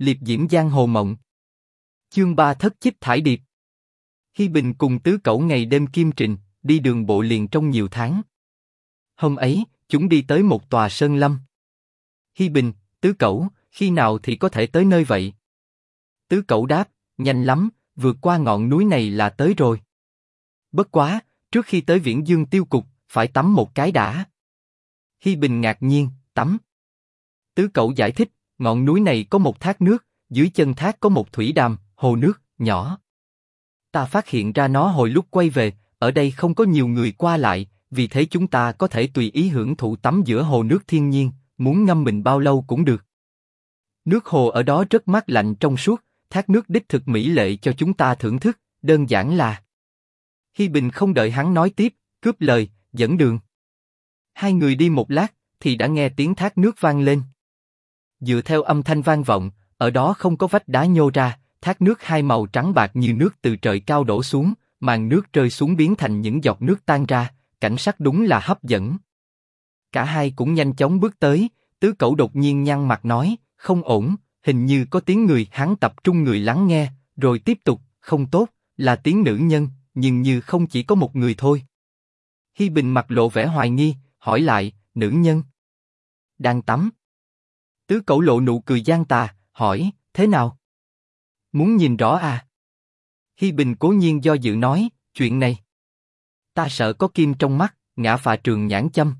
liệp diễm giang hồ mộng. Chương ba thất chích thải điệp. Hi Bình cùng tứ cẩu ngày đêm kim trình, đi đường bộ liền trong nhiều tháng. Hôm ấy, chúng đi tới một tòa sơn lâm. Hi Bình, tứ cẩu, khi nào thì có thể tới nơi vậy? Tứ cẩu đáp, nhanh lắm, vượt qua ngọn núi này là tới rồi. Bất quá, trước khi tới Viễn Dương Tiêu Cục, phải tắm một cái đã. Hi Bình ngạc nhiên, tắm. Tứ cậu giải thích, ngọn núi này có một thác nước, dưới chân thác có một thủy đàm, hồ nước, nhỏ. Ta phát hiện ra nó hồi lúc quay về, ở đây không có nhiều người qua lại, vì thế chúng ta có thể tùy ý hưởng thụ tắm giữa hồ nước thiên nhiên, muốn ngâm mình bao lâu cũng được. Nước hồ ở đó rất mát lạnh trong suốt, thác nước đích thực mỹ lệ cho chúng ta thưởng thức, đơn giản là. Hi Bình không đợi hắn nói tiếp, cướp lời, dẫn đường. Hai người đi một lát, thì đã nghe tiếng thác nước vang lên. Dựa theo âm thanh vang vọng, ở đó không có vách đá nhô ra, thác nước hai màu trắng bạc như nước từ trời cao đổ xuống, màn nước rơi xuống biến thành những giọt nước tan ra, cảnh sắc đúng là hấp dẫn. Cả hai cũng nhanh chóng bước tới, tứ cẩu đột nhiên nhăn mặt nói, không ổn, hình như có tiếng người, hắn tập trung người lắng nghe, rồi tiếp tục, không tốt, là tiếng nữ nhân, nhưng như không chỉ có một người thôi. Hi Bình mặt lộ vẻ hoài nghi, hỏi lại, nữ nhân đang tắm. Tứ cẩu lộ nụ cười gian tà, hỏi, thế nào? Muốn nhìn rõ à? Hi Bình cố nhiên do dự nói, chuyện này. Ta sợ có kim trong mắt, ngã phà trường nhãn châm.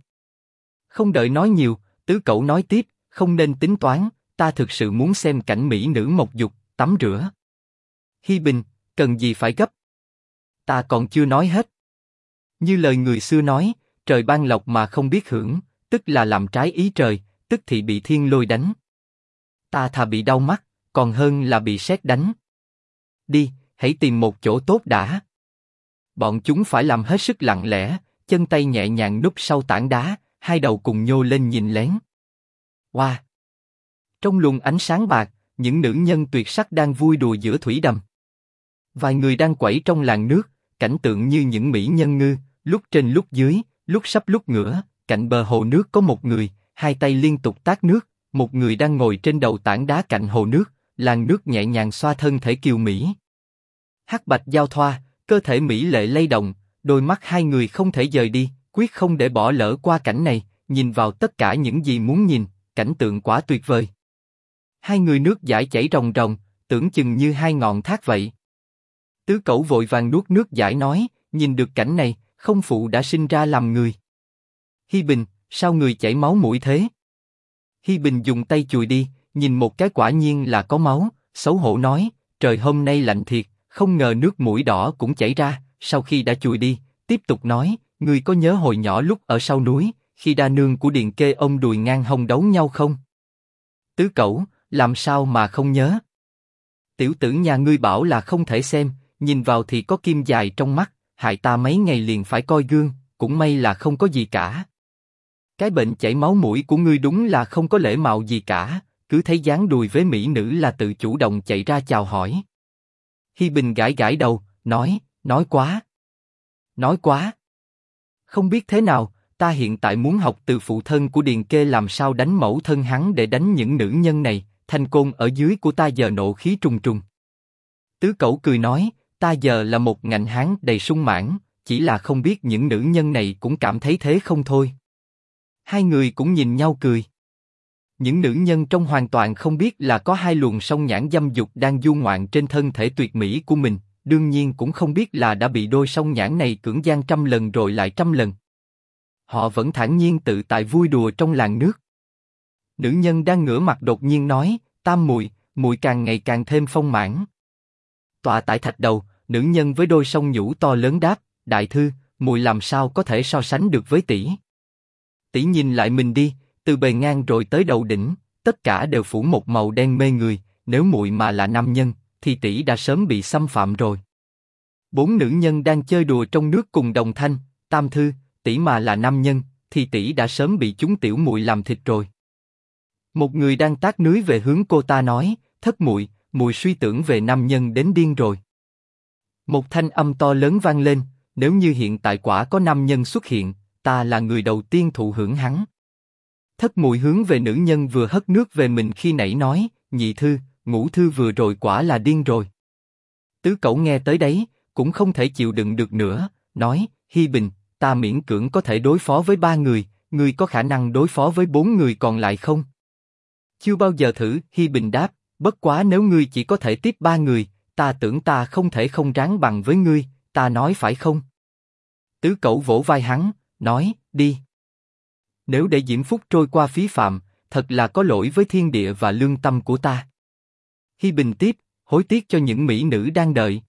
Không đợi nói nhiều, tứ cậu nói tiếp, không nên tính toán, ta thực sự muốn xem cảnh mỹ nữ mộc dục, tắm rửa. Hi Bình, cần gì phải gấp? Ta còn chưa nói hết. Như lời người xưa nói, trời ban lộc mà không biết hưởng, tức là làm trái ý trời, tức thì bị thiên lôi đánh. Ta thà bị đau mắt, còn hơn là bị sét đánh. Đi, hãy tìm một chỗ tốt đã. Bọn chúng phải làm hết sức lặng lẽ, chân tay nhẹ nhàng núp sau tảng đá, hai đầu cùng nhô lên nhìn lén. Wow! Trong luồng ánh sáng bạc, những nữ nhân tuyệt sắc đang vui đùa giữa thủy đầm. Vài người đang quẩy trong làn nước, cảnh tượng như những mỹ nhân ngư, lúc trên lúc dưới, lúc sắp lúc ngửa, cạnh bờ hồ nước có một người, hai tay liên tục tát nước, một người đang ngồi trên đầu tảng đá cạnh hồ nước, làn nước nhẹ nhàng xoa thân thể kiều mỹ. Hắc bạch giao thoa, cơ thể mỹ lệ lay động, đôi mắt hai người không thể rời đi, quyết không để bỏ lỡ qua cảnh này, nhìn vào tất cả những gì muốn nhìn, cảnh tượng quá tuyệt vời. Hai người nước giải chảy ròng ròng, tưởng chừng như hai ngọn thác vậy. Tứ cẩu vội vàng nuốt nước giải nói, nhìn được cảnh này, không phụ đã sinh ra làm người. Hi Bình, sao người chảy máu mũi thế? Hi Bình dùng tay chùi đi, nhìn một cái quả nhiên là có máu, xấu hổ nói, trời hôm nay lạnh thiệt, không ngờ nước mũi đỏ cũng chảy ra. Sau khi đã chùi đi, tiếp tục nói, người có nhớ hồi nhỏ lúc ở sau núi, khi đa nương của Điền Kê ông đùi ngang hông đấu nhau không? Tứ Cẩu, làm sao mà không nhớ? Tiểu tử nhà ngươi bảo là không thể xem, nhìn vào thì có kim dài trong mắt, hại ta mấy ngày liền phải coi gương, cũng may là không có gì cả. Cái bệnh chảy máu mũi của ngươi đúng là không có lễ mạo gì cả, cứ thấy dáng đùi với mỹ nữ là tự chủ động chạy ra chào hỏi. Hi Bình gãi gãi đầu, nói, nói quá. Nói quá. Không biết thế nào, ta hiện tại muốn học từ phụ thân của Điền Kê làm sao đánh mẫu thân hắn để đánh những nữ nhân này, thanh côn ở dưới của ta giờ nộ khí trùng trùng. Tứ Cẩu cười nói, ta giờ là một ngành hán đầy sung mãn, chỉ là không biết những nữ nhân này cũng cảm thấy thế không thôi. Hai người cũng nhìn nhau cười. Những nữ nhân trong hoàn toàn không biết là có hai luồng sông nhãn dâm dục đang du ngoạn trên thân thể tuyệt mỹ của mình, đương nhiên cũng không biết là đã bị đôi sông nhãn này cưỡng gian trăm lần rồi lại trăm lần. Họ vẫn thản nhiên tự tại vui đùa trong làng nước. Nữ nhân đang ngửa mặt đột nhiên nói, tam mùi, mùi càng ngày càng thêm phong mãn. Tọa tại thạch đầu, nữ nhân với đôi sông nhũ to lớn đáp, đại thư, mùi làm sao có thể so sánh được với tỷ? Tỷ nhìn lại mình đi, từ bề ngang rồi tới đầu đỉnh, tất cả đều phủ một màu đen mê người. Nếu muội mà là nam nhân, thì tỷ đã sớm bị xâm phạm rồi. Bốn nữ nhân đang chơi đùa trong nước cùng đồng thanh, tam thư, tỷ mà là nam nhân, thì tỷ đã sớm bị chúng tiểu muội làm thịt rồi. Một người đang tác núi về hướng cô ta nói, thất muội, muội suy tưởng về nam nhân đến điên rồi. Một thanh âm to lớn vang lên, nếu như hiện tại quả có nam nhân xuất hiện, ta là người đầu tiên thụ hưởng hắn. Thất mùi hướng về nữ nhân vừa hất nước về mình khi nãy nói, nhị thư, ngũ thư vừa rồi quả là điên rồi. Tứ cậu nghe tới đấy, cũng không thể chịu đựng được nữa, nói, Hi Bình, ta miễn cưỡng có thể đối phó với ba người, ngươi có khả năng đối phó với bốn người còn lại không? Chưa bao giờ thử, Hi Bình đáp, bất quá nếu ngươi chỉ có thể tiếp ba người, ta tưởng ta không thể không ráng bằng với ngươi, ta nói phải không? Tứ cậu vỗ vai hắn, nói, đi. Nếu để diễm phúc trôi qua phí phạm, thật là có lỗi với thiên địa và lương tâm của ta. Hi Bình tiếp, hối tiếc cho những mỹ nữ đang đợi.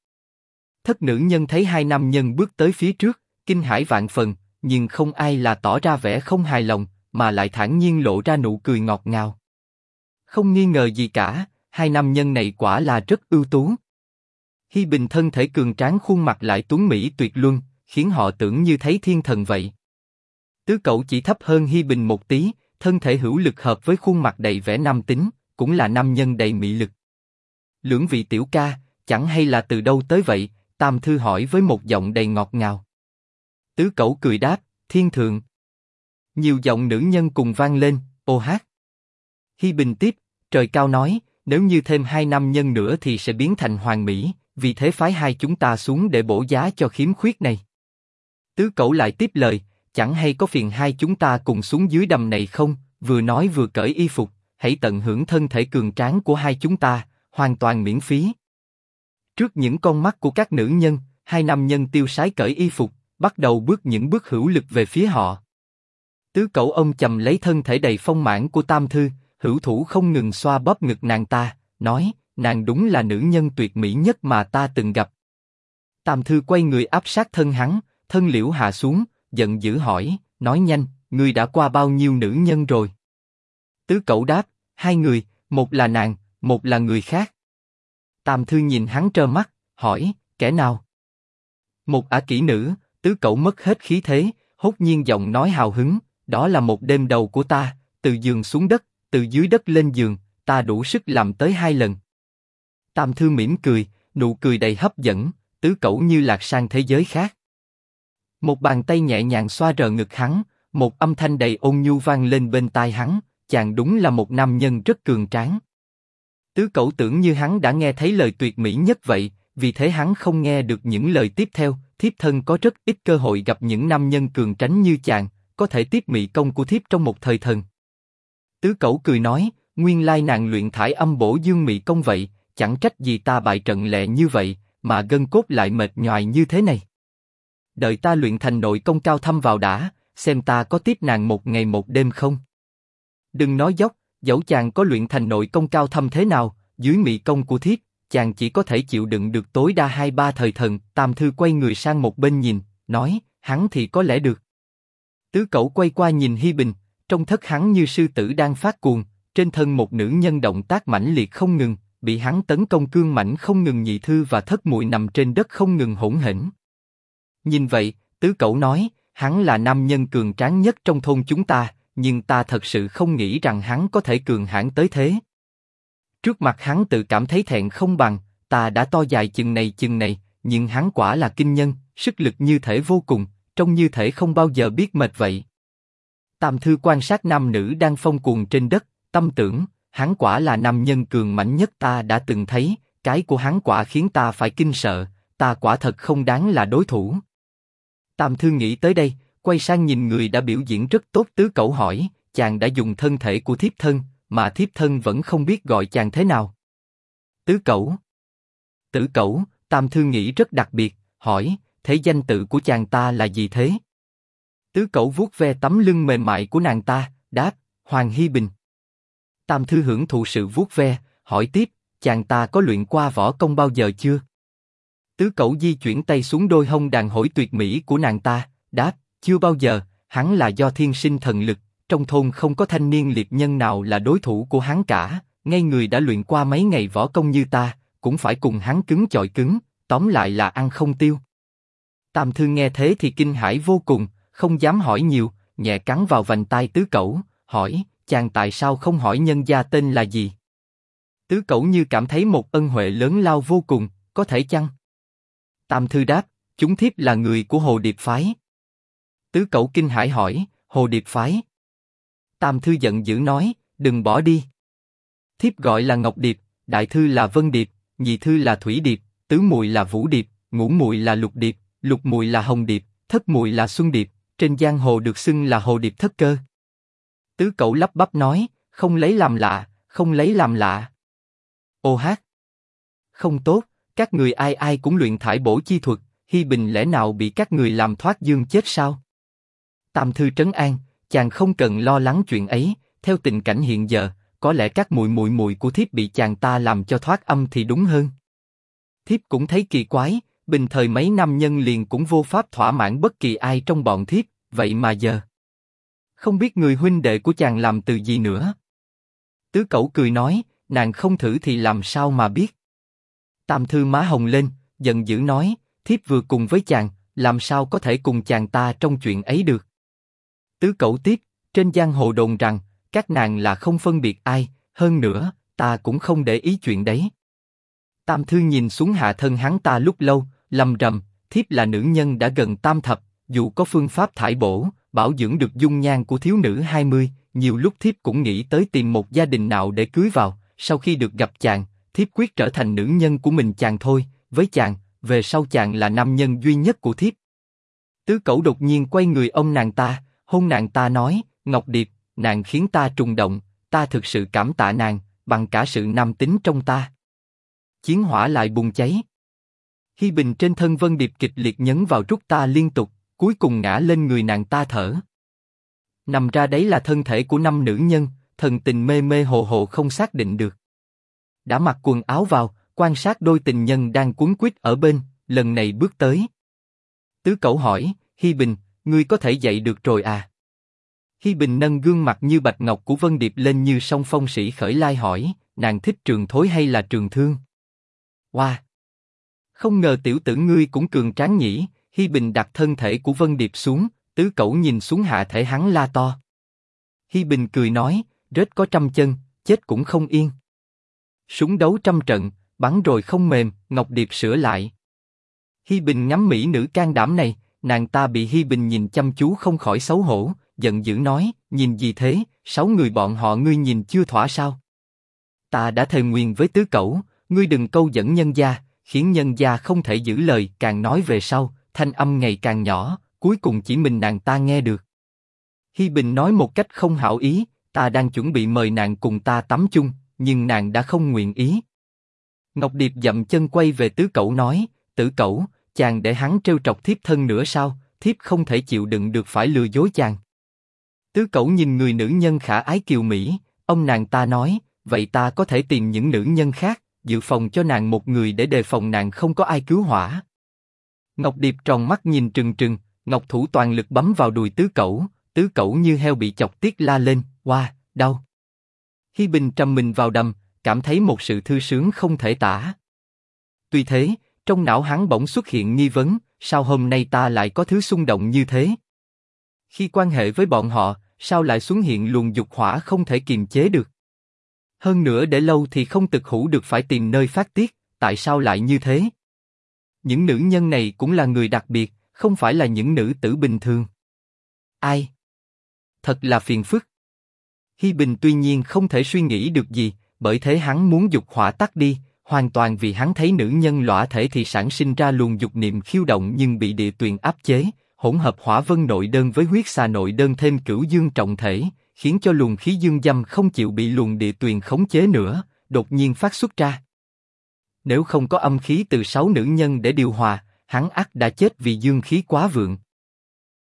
Thất nữ nhân thấy hai nam nhân bước tới phía trước, kinh hãi vạn phần, nhưng không ai là tỏ ra vẻ không hài lòng, mà lại thản nhiên lộ ra nụ cười ngọt ngào. Không nghi ngờ gì cả, hai nam nhân này quả là rất ưu tú. Hi Bình thân thể cường tráng khuôn mặt lại tuấn mỹ tuyệt luân, khiến họ tưởng như thấy thiên thần vậy. Tứ cậu chỉ thấp hơn Hi Bình một tí, thân thể hữu lực hợp với khuôn mặt đầy vẻ nam tính, cũng là nam nhân đầy mỹ lực. Lưỡng vị tiểu ca, chẳng hay là từ đâu tới vậy? Tam thư hỏi với một giọng đầy ngọt ngào. Tứ cậu cười đáp, thiên thượng. Nhiều giọng nữ nhân cùng vang lên, ô hát. Hi Bình tiếp, trời cao nói, nếu như thêm hai năm nhân nữa thì sẽ biến thành hoàng mỹ, vì thế phái hai chúng ta xuống để bổ giá cho khiếm khuyết này. Tứ cậu lại tiếp lời, chẳng hay có phiền hai chúng ta cùng xuống dưới đầm này không? Vừa nói vừa cởi y phục, hãy tận hưởng thân thể cường tráng của hai chúng ta, hoàn toàn miễn phí. Trước những con mắt của các nữ nhân, hai nam nhân tiêu sái cởi y phục, bắt đầu bước những bước hữu lực về phía họ. Tứ cậu ông chầm lấy thân thể đầy phong mãn của Tam Thư, hữu thủ không ngừng xoa bóp ngực nàng ta, nói, nàng đúng là nữ nhân tuyệt mỹ nhất mà ta từng gặp. Tam Thư quay người áp sát thân hắn, thân liễu hạ xuống, giận dữ hỏi, nói nhanh, ngươi đã qua bao nhiêu nữ nhân rồi? Tứ cậu đáp, hai người, một là nàng, một là người khác. Tam Thư nhìn hắn trơ mắt, hỏi, kẻ nào? Một ả kỹ nữ, tứ cậu mất hết khí thế, hốt nhiên giọng nói hào hứng, đó là một đêm đầu của ta, từ giường xuống đất, từ dưới đất lên giường, ta đủ sức làm tới hai lần. Tam Thư mỉm cười, nụ cười đầy hấp dẫn, tứ cậu như lạc sang thế giới khác. Một bàn tay nhẹ nhàng xoa rờ ngực hắn, một âm thanh đầy ôn nhu vang lên bên tai hắn, chàng đúng là một nam nhân rất cường tráng. Tứ cậu tưởng như hắn đã nghe thấy lời tuyệt mỹ nhất vậy, vì thế hắn không nghe được những lời tiếp theo. Thiếp thân có rất ít cơ hội gặp những nam nhân cường tránh như chàng, có thể tiếp mỹ công của thiếp trong một thời thần. Tứ cậu cười nói, nguyên lai nàng luyện thải âm bổ dương mỹ công vậy, chẳng trách gì ta bại trận lẹ như vậy, mà gân cốt lại mệt nhoài như thế này. Đợi ta luyện thành nội công cao thâm vào đã, xem ta có tiếp nàng một ngày một đêm không. Đừng nói dốc, dẫu chàng có luyện thành nội công cao thâm thế nào, dưới mỹ công của thiếp, chàng chỉ có thể chịu đựng được tối đa hai ba thời thần. Tam thư quay người sang một bên nhìn, nói, hắn thì có lẽ được. Tứ cậu quay qua nhìn Hi Bình, trong thất hắn như sư tử đang phát cuồng, trên thân một nữ nhân động tác mãnh liệt không ngừng, bị hắn tấn công cương mãnh không ngừng nhị thư và thất muội nằm trên đất không ngừng hỗn hển. Nhìn vậy, tứ cậu nói, hắn là nam nhân cường tráng nhất trong thôn chúng ta, nhưng ta thật sự không nghĩ rằng hắn có thể cường hãn tới thế. Trước mặt hắn tự cảm thấy thẹn không bằng, ta đã to dài chừng này chừng này, nhưng hắn quả là kinh nhân, sức lực như thể vô cùng, trông như thể không bao giờ biết mệt vậy. Tam thư quan sát nam nữ đang phong cuồng trên đất, tâm tưởng, hắn quả là nam nhân cường mạnh nhất ta đã từng thấy, cái của hắn quả khiến ta phải kinh sợ, ta quả thật không đáng là đối thủ. Tam thư nghĩ tới đây, quay sang nhìn người đã biểu diễn rất tốt tứ cậu hỏi, chàng đã dùng thân thể của thiếp thân, mà thiếp thân vẫn không biết gọi chàng thế nào. Tứ cậu. Tử cậu, tam thư nghĩ rất đặc biệt, hỏi, thế danh tự của chàng ta là gì thế? Tứ cậu vuốt ve tấm lưng mềm mại của nàng ta, đáp, Hoàng Hy Bình. Tam thư hưởng thụ sự vuốt ve, hỏi tiếp, chàng ta có luyện qua võ công bao giờ chưa? Tứ cậu di chuyển tay xuống đôi hông đàn hổi tuyệt mỹ của nàng ta, đáp, chưa bao giờ, hắn là do thiên sinh thần lực, trong thôn không có thanh niên liệt nhân nào là đối thủ của hắn cả, ngay người đã luyện qua mấy ngày võ công như ta, cũng phải cùng hắn cứng chọi cứng, tóm lại là ăn không tiêu. Tam Thư nghe thế thì kinh hãi vô cùng, không dám hỏi nhiều, nhẹ cắn vào vành tai tứ cẩu, hỏi, chàng tại sao không hỏi nhân gia tên là gì? Tứ cẩu như cảm thấy một ân huệ lớn lao vô cùng, có thể chăng? Tam Thư đáp, chúng thiếp là người của Hồ Điệp Phái. Tứ cẩu kinh hãi hỏi, Hồ Điệp Phái. Tam Thư giận dữ nói, đừng bỏ đi. Thiếp gọi là Ngọc Điệp, đại thư là vân điệp, nhị thư là thủy điệp, tứ mùi là vũ điệp, ngũ mùi là lục điệp, lục mùi là hồng điệp, thất mùi là xuân điệp, trên giang hồ được xưng là hồ điệp thất cơ. Tứ cậu lắp bắp nói, không lấy làm lạ, không lấy làm lạ. Ô hát. Không tốt, các người ai ai cũng luyện thải bổ chi thuật, Hi Bình lẽ nào bị các người làm thoát dương chết sao? Tam thư trấn an, chàng không cần lo lắng chuyện ấy. Theo tình cảnh hiện giờ, có lẽ các mùi mùi mùi của thiếp bị chàng ta làm cho thoát âm thì đúng hơn. Thiếp cũng thấy kỳ quái, bình thời mấy năm nhân liền cũng vô pháp thỏa mãn bất kỳ ai trong bọn thiếp, vậy mà giờ. Không biết người huynh đệ của chàng làm từ gì nữa. Tứ cẩu cười nói, nàng không thử thì làm sao mà biết. Tam thư má hồng lên, giận dữ nói, thiếp vừa cùng với chàng, làm sao có thể cùng chàng ta trong chuyện ấy được. Tứ cẩu tiếp, trên giang hồ đồn rằng, các nàng là không phân biệt ai, hơn nữa, ta cũng không để ý chuyện đấy. Tam thư nhìn xuống hạ thân hắn ta lúc lâu, lầm rầm, thiếp là nữ nhân đã gần tam thập, dù có phương pháp thải bổ, bảo dưỡng được dung nhan của thiếu nữ 20, nhiều lúc thiếp cũng nghĩ tới tìm một gia đình nào để cưới vào, sau khi được gặp chàng, thiếp quyết trở thành nữ nhân của mình chàng thôi, với chàng, về sau chàng là nam nhân duy nhất của thiếp. Tứ cẩu đột nhiên quay người ông nàng ta, hôn nàng ta nói, Ngọc Điệp, nàng khiến ta trùng động, ta thực sự cảm tạ nàng, bằng cả sự nam tính trong ta. Chiến hỏa lại bùng cháy. Hi Bình trên thân Vân Điệp kịch liệt nhấn vào rút ta liên tục, cuối cùng ngã lên người nàng ta thở. Nằm ra đấy là thân thể của năm nữ nhân, thần tình mê mê hồ hồ không xác định được. Đã mặc quần áo vào, quan sát đôi tình nhân đang cuốn quýt ở bên, lần này bước tới. Tứ cậu hỏi, Hi Bình, ngươi có thể dậy được rồi à? Hi Bình nâng gương mặt như bạch ngọc của Vân Điệp lên như song phong sĩ khởi lai hỏi, nàng thích trường thối hay là trường thương? Wow! Không ngờ tiểu tử ngươi cũng cường tráng nhỉ? Hi Bình đặt thân thể của Vân Điệp xuống, tứ cậu nhìn xuống hạ thể hắn la to. Hi Bình cười nói, rết có trăm chân, chết cũng không yên. Súng đấu trăm trận, bắn rồi không mềm, Ngọc Điệp sửa lại. Hi Bình ngắm mỹ nữ can đảm này, nàng ta bị Hi Bình nhìn chăm chú không khỏi xấu hổ, giận dữ nói, nhìn gì thế, sáu người bọn họ ngươi nhìn chưa thỏa sao? Ta đã thề nguyền với tứ cẩu, ngươi đừng câu dẫn nhân gia, khiến nhân gia không thể giữ lời, càng nói về sau, thanh âm ngày càng nhỏ, cuối cùng chỉ mình nàng ta nghe được. Hi Bình nói một cách không hảo ý, ta đang chuẩn bị mời nàng cùng ta tắm chung, nhưng nàng đã không nguyện ý. Ngọc Điệp dậm chân quay về tứ cẩu nói, tử cẩu, chàng để hắn trêu trọc thiếp thân nữa sao? Thiếp không thể chịu đựng được phải lừa dối chàng. Tứ cẩu nhìn người nữ nhân khả ái kiều mỹ, ông nàng ta nói, vậy ta có thể tìm những nữ nhân khác, dự phòng cho nàng một người để đề phòng nàng không có ai cứu hỏa. Ngọc Điệp tròn mắt nhìn trừng trừng, Ngọc Thủ toàn lực bấm vào đùi tứ cẩu, tứ cẩu như heo bị chọc tiết la lên, hoa, wow, đau. Hi Bình trầm mình vào đầm, cảm thấy một sự thư sướng không thể tả. Tuy thế, trong não hắn bỗng xuất hiện nghi vấn, sao hôm nay ta lại có thứ xung động như thế? Khi quan hệ với bọn họ, sao lại xuất hiện luồng dục hỏa không thể kiềm chế được? Hơn nữa để lâu thì không thực hữu được phải tìm nơi phát tiết, tại sao lại như thế? Những nữ nhân này cũng là người đặc biệt, không phải là những nữ tử bình thường. Ai? Thật là phiền phức. Hi Bình tuy nhiên không thể suy nghĩ được gì, bởi thế hắn muốn dục hỏa tắt đi, hoàn toàn vì hắn thấy nữ nhân lõa thể thì sản sinh ra luồng dục niệm khiêu động nhưng bị địa tuyền áp chế, hỗn hợp hỏa vân nội đơn với huyết xà nội đơn thêm cửu dương trọng thể, khiến cho luồng khí dương dâm không chịu bị luồng địa tuyền khống chế nữa, đột nhiên phát xuất ra. Nếu không có âm khí từ sáu nữ nhân để điều hòa, hắn ắt đã chết vì dương khí quá vượng.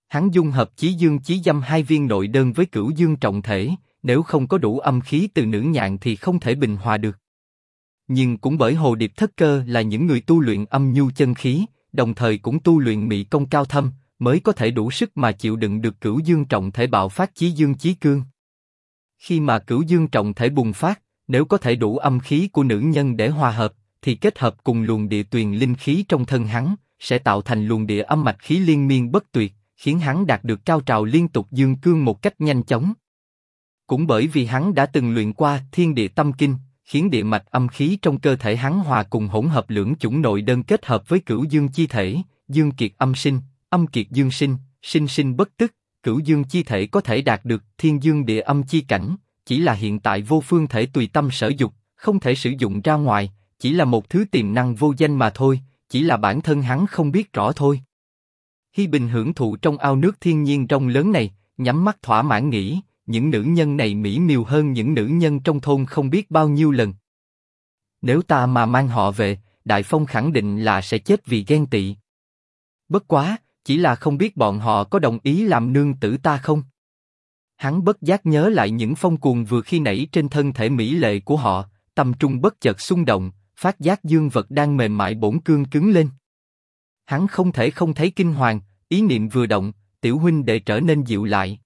Hắn dung hợp chí dương chí dâm hai viên nội đơn với cửu dương trọng thể, nếu không có đủ âm khí từ nữ nhạn thì không thể bình hòa được. Nhưng cũng bởi hồ điệp thất cơ là những người tu luyện âm nhu chân khí, đồng thời cũng tu luyện mị công cao thâm, mới có thể đủ sức mà chịu đựng được cửu dương trọng thể bạo phát chí dương chí cương. Khi mà cửu dương trọng thể bùng phát, nếu có thể đủ âm khí của nữ nhân để hòa hợp, thì kết hợp cùng luồng địa tuyền linh khí trong thân hắn, sẽ tạo thành luồng địa âm mạch khí liên miên bất tuyệt, khiến hắn đạt được cao trào liên tục dương cương một cách nhanh chóng. Cũng bởi vì hắn đã từng luyện qua thiên địa tâm kinh, khiến địa mạch âm khí trong cơ thể hắn hòa cùng hỗn hợp lưỡng chủng nội đơn kết hợp với cửu dương chi thể, dương kiệt âm sinh, âm kiệt dương sinh, sinh sinh bất tức, cửu dương chi thể có thể đạt được thiên dương địa âm chi cảnh, chỉ là hiện tại vô phương thể tùy tâm sở dục, không thể sử dụng ra ngoài, chỉ là một thứ tiềm năng vô danh mà thôi, chỉ là bản thân hắn không biết rõ thôi. Hi Bình hưởng thụ trong ao nước thiên nhiên rộng lớn này, nhắm mắt thỏa mãn nghĩ, những nữ nhân này mỹ miều hơn những nữ nhân trong thôn không biết bao nhiêu lần. Nếu ta mà mang họ về, Đại Phong khẳng định là sẽ chết vì ghen tị. Bất quá, chỉ là không biết bọn họ có đồng ý làm nương tử ta không. Hắn bất giác nhớ lại những phong cuồng vừa khi nảy trên thân thể mỹ lệ của họ, tâm trung bất chợt xung động, phát giác dương vật đang mềm mại bổn cương cứng lên. Hắn không thể không thấy kinh hoàng, ý niệm vừa động, tiểu huynh để trở nên dịu lại.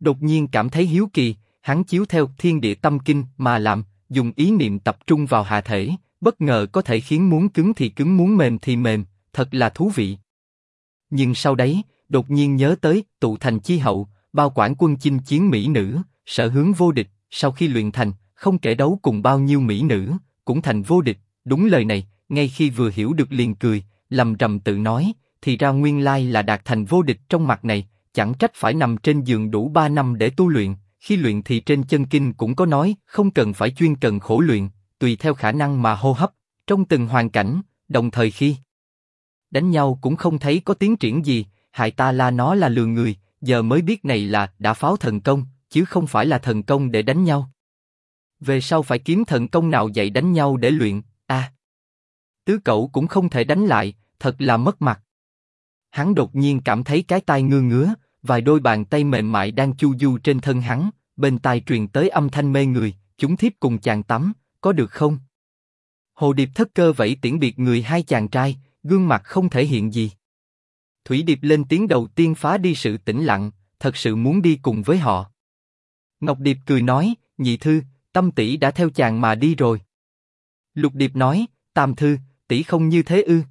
Đột nhiên cảm thấy hiếu kỳ, hắn chiếu theo thiên địa tâm kinh mà làm, dùng ý niệm tập trung vào hạ thể, bất ngờ có thể khiến muốn cứng thì cứng muốn mềm thì mềm, thật là thú vị. Nhưng sau đấy, đột nhiên nhớ tới tụ thành chi hậu, bao quản quân chinh chiến mỹ nữ, sở hướng vô địch, sau khi luyện thành, không kể đấu cùng bao nhiêu mỹ nữ, cũng thành vô địch. Đúng lời này, ngay khi vừa hiểu được liền cười, lầm rầm tự nói, thì ra nguyên lai là đạt thành vô địch trong mặt này, chẳng trách phải nằm trên giường đủ ba năm để tu luyện. Khi luyện thì trên chân kinh cũng có nói, không cần phải chuyên cần khổ luyện, tùy theo khả năng mà hô hấp, trong từng hoàn cảnh, đồng thời khi đánh nhau cũng không thấy có tiến triển gì, hại ta la nó là lừa người, giờ mới biết này là đã pháo thần công, chứ không phải là thần công để đánh nhau. Về sau phải kiếm thần công nào dạy đánh nhau để luyện, a. tứ cậu cũng không thể đánh lại, thật là mất mặt. Hắn đột nhiên cảm thấy cái tai ngứa ngứa, vài đôi bàn tay mềm mại đang chu du trên thân hắn, bên tai truyền tới âm thanh mê người, chúng thiếp cùng chàng tắm, có được không? Hồ Điệp thất cơ vẫy tiễn biệt người hai chàng trai, gương mặt không thể hiện gì. Thủy Điệp lên tiếng đầu tiên phá đi sự tĩnh lặng, thật sự muốn đi cùng với họ. Ngọc Điệp cười nói, nhị thư, tâm tỷ đã theo chàng mà đi rồi. Lục Điệp nói, tam thư, tỷ không như thế ư?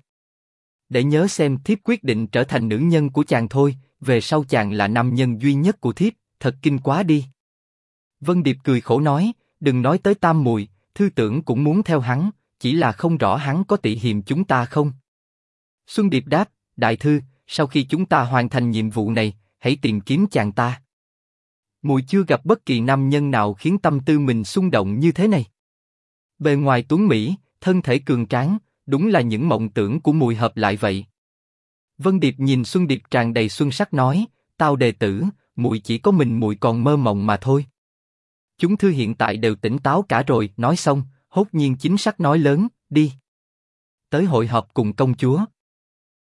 Để nhớ xem thiếp quyết định trở thành nữ nhân của chàng thôi, về sau chàng là nam nhân duy nhất của thiếp, thật kinh quá đi. Vân Điệp cười khổ nói, đừng nói tới tam mùi, thư tưởng cũng muốn theo hắn, chỉ là không rõ hắn có tị hiềm chúng ta không. Xuân Điệp đáp, đại thư, sau khi chúng ta hoàn thành nhiệm vụ này, hãy tìm kiếm chàng ta. Mùi chưa gặp bất kỳ nam nhân nào khiến tâm tư mình xung động như thế này. Bề ngoài tuấn mỹ, thân thể cường tráng, đúng là những mộng tưởng của mùi hợp lại vậy. Vân Điệp nhìn Xuân Điệp tràn đầy xuân sắc nói, tao đệ tử, mùi chỉ có mình mùi còn mơ mộng mà thôi. Chúng thư hiện tại đều tỉnh táo cả rồi, nói xong, hốt nhiên chính sắc nói lớn, đi. Tới hội họp cùng công chúa.